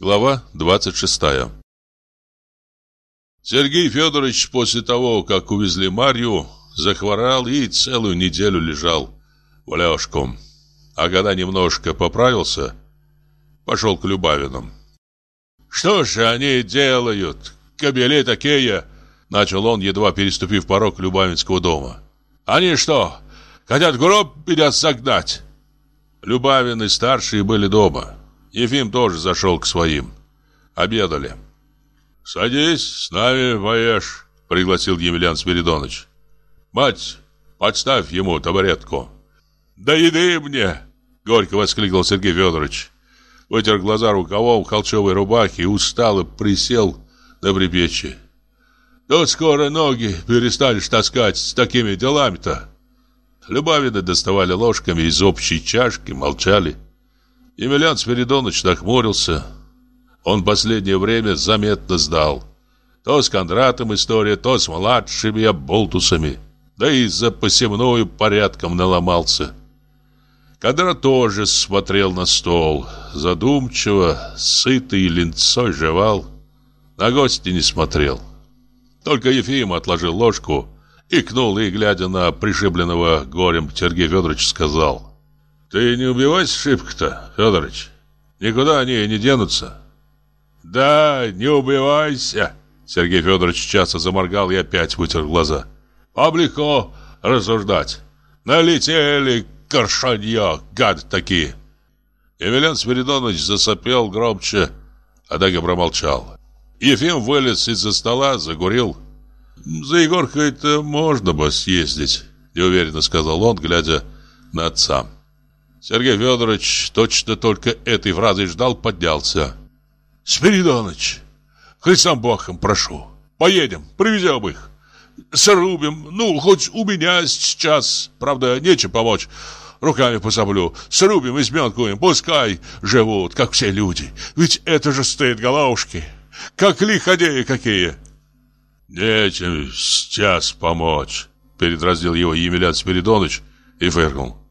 Глава 26 Сергей Федорович после того, как увезли Марью, захворал и целую неделю лежал в лёжку. А когда немножко поправился, пошел к Любавинам. «Что же они делают? Кобели такие!» Начал он, едва переступив порог Любавинского дома. «Они что, хотят гроб меня согнать?» Любавины старшие были дома. Ефим тоже зашел к своим. Обедали. «Садись, с нами поешь», — пригласил Емельян Спиридоныч. «Мать, подставь ему табуретку». «Да еды мне!» — горько воскликнул Сергей Федорович. Вытер глаза рукавом холчевой рубахе и устало присел на припечье. «Тут скоро ноги перестанешь таскать с такими делами-то». Любавины доставали ложками из общей чашки, молчали. Емельян Спиридонович нахмурился. Он последнее время заметно сдал. То с Кондратом история, то с младшими оболтусами. Да и за посемную порядком наломался. Кондрат тоже смотрел на стол. Задумчиво, сытый линцой жевал. На гости не смотрел. Только Ефим отложил ложку, икнул и, глядя на пришибленного горем Сергея Федоровича, сказал ты не убивайся шибко-то, Федорович. Никуда они не денутся. Да, не убивайся. Сергей Федорович часто заморгал и опять вытер глаза. Облегко рассуждать. Налетели коршанье, гад такие. Емельян Спиридонович засопел громче, а Дага промолчал. Ефим вылез из-за стола, загурил. «За Егоркой-то можно бы съездить», — неуверенно сказал он, глядя на отца. Сергей Федорович точно только этой фразы ждал, поднялся. «Спиридоныч, Христом Богом прошу, поедем, привезем их. Срубим, ну, хоть у меня сейчас, правда, нечем помочь, руками пособлю. Срубим, изменкуем, пускай живут, как все люди. Ведь это же стоит головушки, как лиходеи какие». «Нечем сейчас помочь», — передразнил его Емельян Спиридоныч и фыркнул.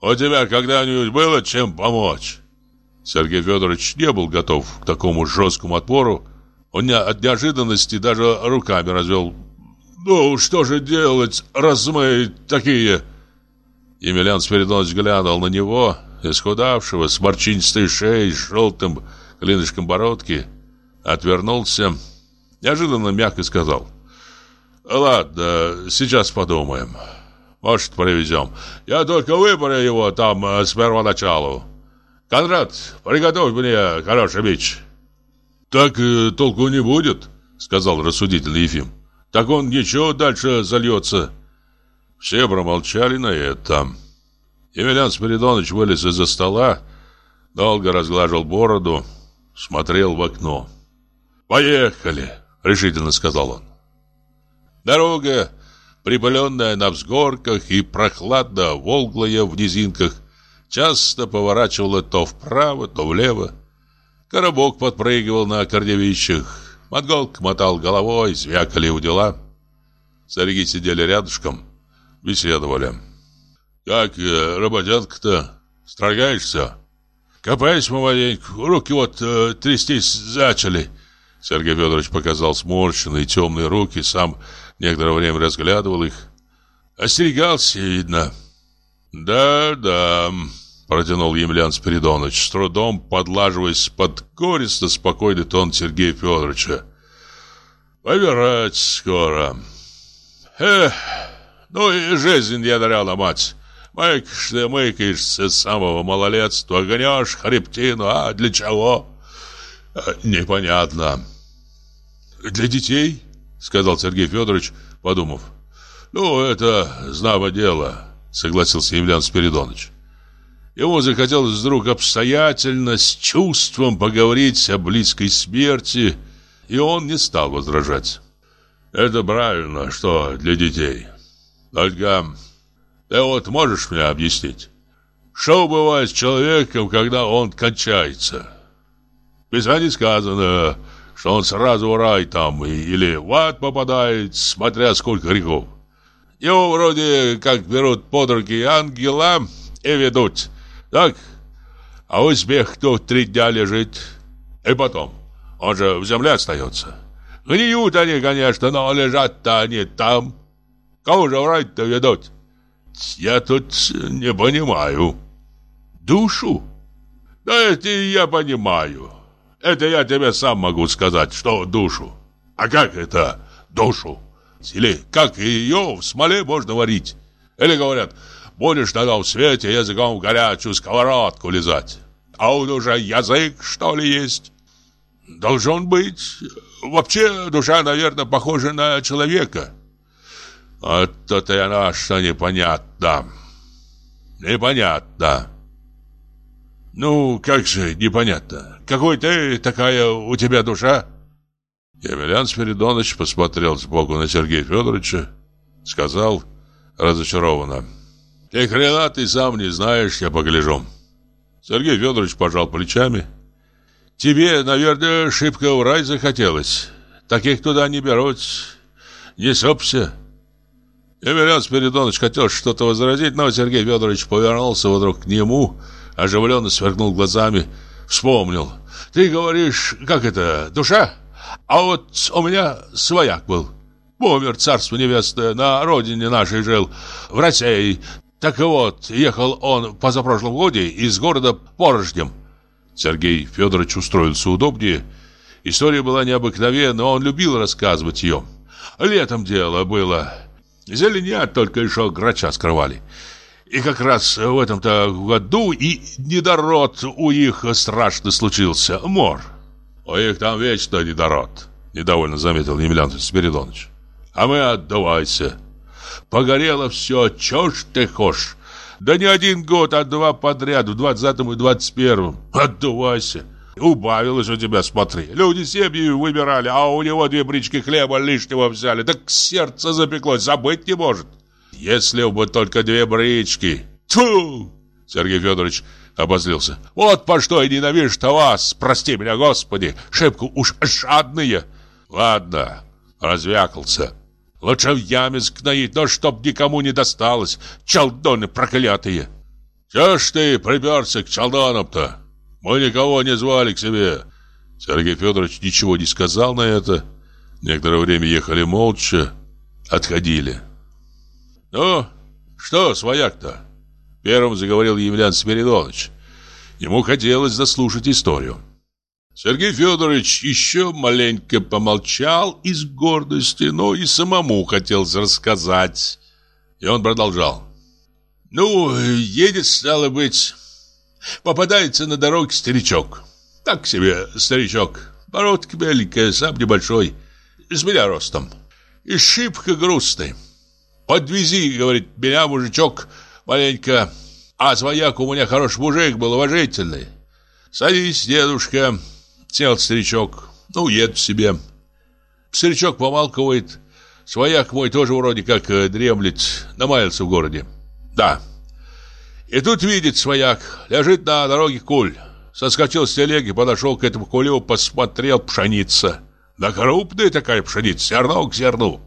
У тебя когда-нибудь было чем помочь?» Сергей Федорович не был готов к такому жесткому отпору. Он от неожиданности даже руками развел. «Ну, что же делать, раз мы такие?» Емельян Спиридонович глянул на него, исхудавшего, с морщинистой шеей, с желтым клинышком бородки, отвернулся, неожиданно мягко сказал. «Ладно, сейчас подумаем». Может, привезем. Я только выборю его там э, с первоначалу. Конрад, приготовь мне хороший меч. Так э, толку не будет, сказал рассудительный Ефим. Так он ничего дальше зальется. Все промолчали на это. Емельян Спиридонович вылез из-за стола, долго разглаживал бороду, смотрел в окно. «Поехали!» — решительно сказал он. Дорога припыленная на взгорках и прохладно волглая в низинках, часто поворачивала то вправо, то влево. Коробок подпрыгивал на корневищах, Монголк мотал головой, звякали у дела. Старики сидели рядышком, беседовали. «Как э, работенка-то? Строгаешься?» «Копаюсь помаленьку, руки вот э, трястись зачали». Сергей Федорович показал сморщенные темные руки, сам Некоторое время разглядывал их. Остерегался, видно. «Да-да», — протянул Емельян Спиридонович, с трудом подлаживаясь под горестно спокойный тон Сергея Федоровича. «Помирать скоро. Эх, ну и жизнь я даряла, мать. Мыкаешь ты, мыкаешься с самого малолетства, гонешь хребтину, а для чего? Непонятно». «Для детей?» Сказал Сергей Федорович, подумав. «Ну, это знамо дело», — согласился Емельян Спиридонович. Ему захотелось вдруг обстоятельно, с чувством поговорить о близкой смерти, и он не стал возражать. «Это правильно, что для детей. Только ты вот можешь мне объяснить, что бывает с человеком, когда он кончается?» Без не сказано, что он сразу в рай там или в ад попадает, смотря сколько грехов. Его вроде как берут под руки ангела и ведут. Так? А успех тут три дня лежит. И потом, он же в земле остается. Гниют они, конечно, но лежат-то они там. Кого же врать-то ведут? Я тут не понимаю. Душу? Да это я понимаю. Это я тебе сам могу сказать, что душу. А как это душу? Или как ее в смоле можно варить? Или говорят, будешь тогда в свете языком в горячую сковородку лизать. А он уже язык, что ли, есть? Должен быть. Вообще, душа, наверное, похожа на человека. А то-то и она, что непонятно. Непонятно. Ну, как же непонятно? Какой ты такая у тебя душа? Емельян Спиридонович посмотрел сбоку на Сергея Федоровича, сказал разочарованно. Ты хрена ты сам не знаешь, я погляжу. Сергей Федорович пожал плечами. Тебе, наверное, шибко в рай захотелось. Таких туда не берут. Не сопся. Емельян Спиридонович хотел что-то возразить, но Сергей Федорович повернулся вдруг к нему, оживленно сверкнул глазами, вспомнил. «Ты говоришь, как это, душа? А вот у меня свояк был. Помер, царство небесное, на родине нашей жил, в России. Так вот, ехал он позапрошлом годе из города Порожнем». Сергей Федорович устроился удобнее. История была необыкновенная, он любил рассказывать ее. Летом дело было. Зеленят только еще грача скрывали. И как раз в этом-то году и недород у них страшно случился. Мор. У них там вечно недород, недовольно заметил Емельян Спиридонович. А мы отдувайся. Погорело все, чё ж ты хошь? Да не один год, а два подряд, в двадцатом и двадцать первом. Отдувайся. Убавилось у тебя, смотри. Люди семьи выбирали, а у него две брички хлеба лишнего взяли. Так сердце запеклось, забыть не может. Если бы только две брички. Тьфу! Сергей Федорович обозлился. Вот по что я ненавижу-то вас, прости меня, Господи, шибко уж жадные. Ладно, развякался. Лучше в яме сгноить, но чтоб никому не досталось, чалдоны проклятые. Чё ж ты приперся к чалдонам-то? Мы никого не звали к себе. Сергей Федорович ничего не сказал на это. Некоторое время ехали молча, отходили. Ну, что, свояк-то? Первым заговорил Емельян Спиридонович. Ему хотелось заслушать историю. Сергей Федорович еще маленько помолчал из гордости, но и самому хотел рассказать. И он продолжал. «Ну, едет, стало быть, Попадается на дороге старичок. Так себе старичок. Бородка беленькая, сам небольшой. С меня ростом. И шибко грустный. Подвези, говорит, меня, мужичок, маленько. А свояк у меня хороший мужик был, уважительный. Садись, дедушка. Сел старичок. Ну, еду себе. Старичок помалкивает. Свояк мой тоже вроде как э, дремлет. Намаялся в городе. Да, и тут видит свояк, лежит на дороге куль. Соскочил с телеги, подошел к этому кулю, посмотрел пшеница. Да крупная такая пшеница, зерно к зерну.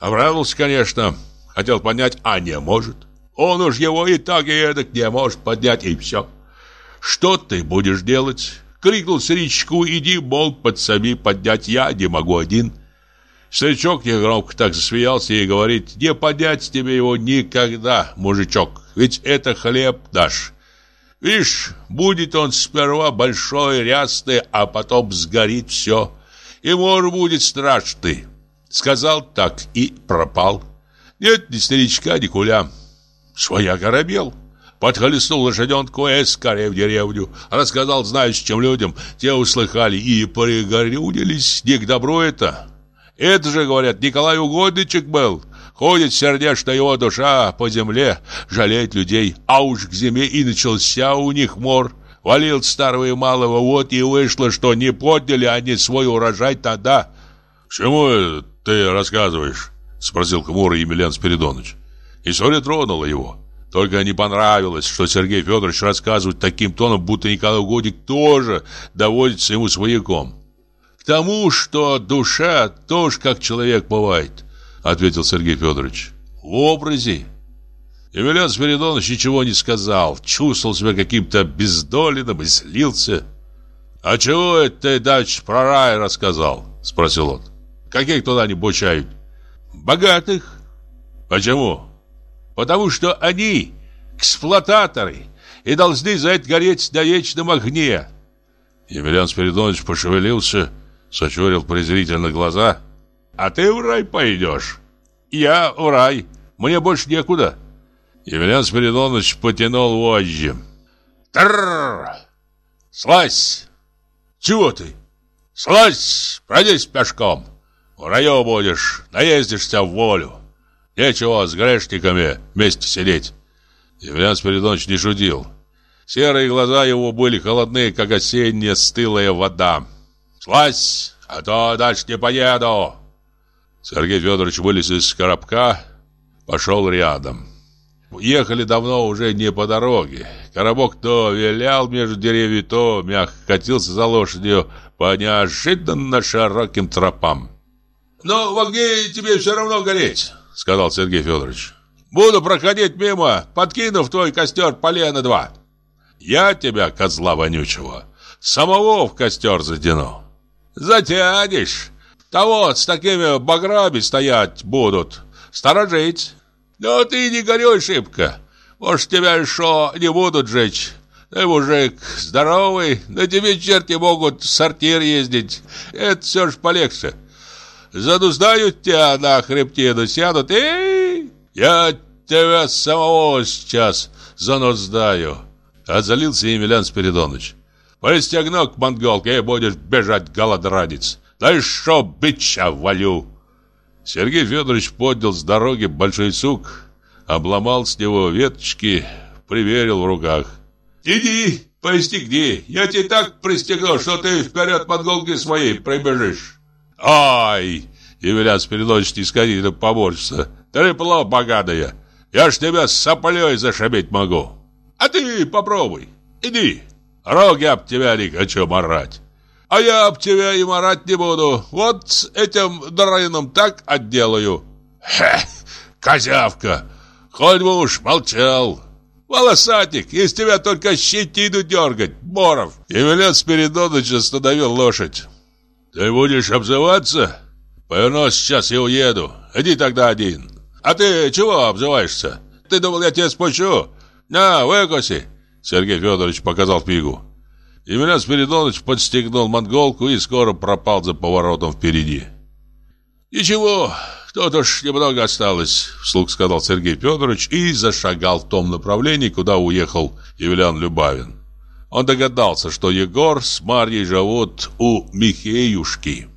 Обрадовался, конечно, хотел поднять, а не может. Он уж его и так и эдак не может поднять, и все. Что ты будешь делать? Крикнул старичку, иди, мол, подсоби поднять, я не могу один. Старичок негромко так засмеялся и говорит, не поднять тебе его никогда, мужичок ведь это хлеб наш. Видишь, будет он сперва большой, рясный, а потом сгорит все. И мор будет страшный. Сказал так и пропал. Нет ни старичка, ни куля. Своя горобел. Подхлестнул лошаденку и скорее в деревню. Рассказал знающим людям, те услыхали и пригорюнились. Не к добру это. Это же, говорят, Николай Угодничек был. Ходит сердечно его душа по земле, жалеет людей, а уж к зиме и начался у них мор. Валил старого и малого, вот и вышло, что не подняли они свой урожай тогда. «Чему ты рассказываешь?» — спросил хмурый Емельян Спиридонович. История тронула его. Только не понравилось, что Сергей Федорович рассказывает таким тоном, будто Николай Годик тоже доводится ему свояком. К тому, что душа тоже как человек бывает ответил Сергей Федорович. В образе. Емельян Спиридонович ничего не сказал, чувствовал себя каким-то бездоленным и злился. «А чего это ты, дач, про рай рассказал?» — спросил он. «Каких туда не бучают?» «Богатых». «Почему?» «Потому что они эксплуататоры и должны за это гореть на вечном огне». Емельян Спиридонович пошевелился, сочурил презрительно глаза. «А ты в рай пойдешь?» «Я в рай. Мне больше некуда». Емельян Спиридонович потянул вожжи. «Трррр! Слазь! Чего ты? Слазь, пройдись пешком. В раю будешь, наездишься в волю. Нечего с грешниками вместе сидеть. Емельян Спиридонович не шутил. Серые глаза его были холодные, как осенняя стылая вода. «Слазь, а то дальше не поеду!» Сергей Федорович вылез из коробка, пошел рядом. Ехали давно уже не по дороге. Коробок то вилял между деревьями, то мягко катился за лошадью по неожиданно широким тропам. «Но в огне тебе все равно гореть», — сказал Сергей Федорович. «Буду проходить мимо, подкинув твой костер полено два. Я тебя, козла вонючего, самого в костер затяну». «Затянешь. Того с такими баграми стоять будут. Сторожить». «Но ты не горюй шибко. Может, тебя еще не будут жечь. Ты мужик здоровый, на тебе черти могут в сортир ездить. Это все ж полегче. Задуздают тебя на хребтину, сядут. Эй, я тебя самого сейчас зануздаю». Отзалился Емельян Спиридонович. «Пристегну к монголке и будешь бежать голодранец. Да и что бича валю!» Сергей Федорович поднял с дороги большой сук, обломал с него веточки, приверил в руках. «Иди, пристегни, я тебе так пристегну, что ты вперед монголки своей пробежишь». «Ай!» — Емельян Спиридонович нисходительно поморщился. «Трепло поганое, я ж тебя с соплей зашибить могу. А ты попробуй, иди, роги об тебя не хочу марать». А я об тебя и марать не буду. Вот с этим драйном так отделаю. Хе, козявка, хоть бы уж молчал. Волосатик, из тебя только щетину дергать, Боров. Емельян Спиридонович остановил лошадь. Ты будешь обзываться? Повернусь сейчас и уеду. Иди тогда один. А ты чего обзываешься? Ты думал, я тебя спущу? На, выкуси. Сергей Федорович показал фигу. Емельян Спиридонович подстегнул монголку и скоро пропал за поворотом впереди. «Ничего, тут уж немного осталось», — вслух сказал Сергей Федорович и зашагал в том направлении, куда уехал Емельян Любавин. Он догадался, что Егор с Марьей живут у Михеюшки.